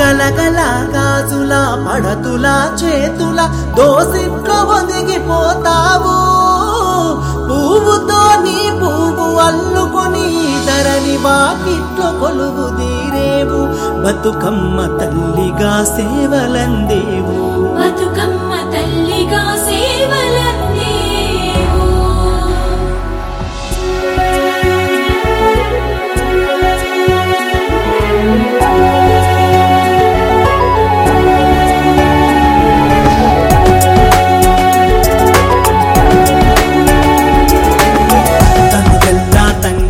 పడతులా కరుణాల గాజుల చేతుల దోసి ఒదిగిపోతావు పువ్వుతో నీ పువ్వు అల్లుకొని ధరని బాకిట్లో కొలువుది. బతుకమ్మ తల్లిగా సేవలందేవు. బతుకమ్మ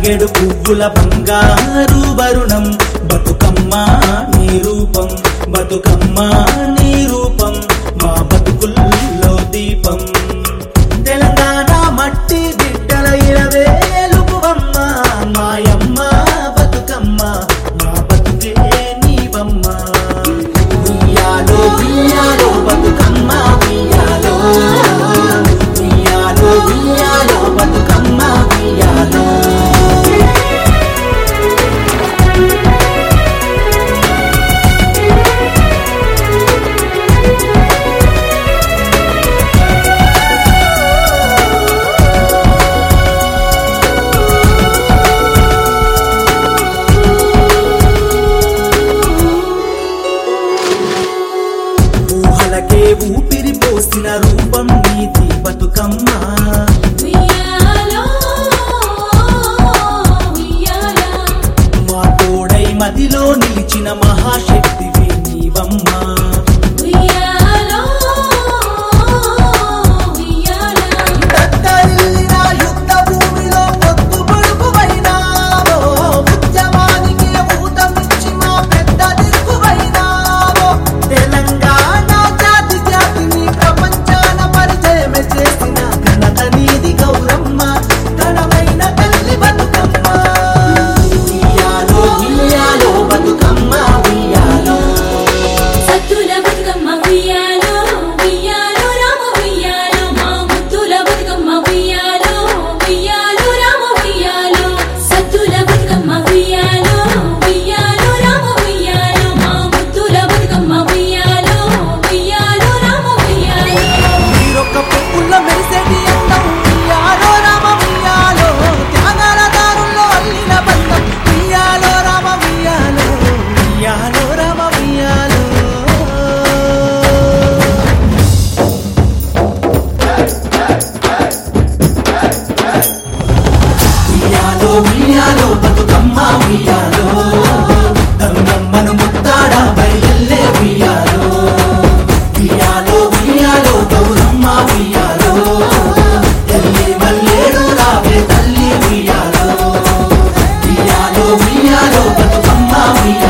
ఏడు పువ్వుల బంగారు వరుణం. బతుకమ్మ నీ రూపం బతుకమ్మ రూపం నీతి బతుకమ్మ. మా తోడై మదిలో నిలిచిన మహాశక్తివి నీవమ్మా. 当 ఉయ్యాలో బతుకమ్మ ఉయ్యాలో.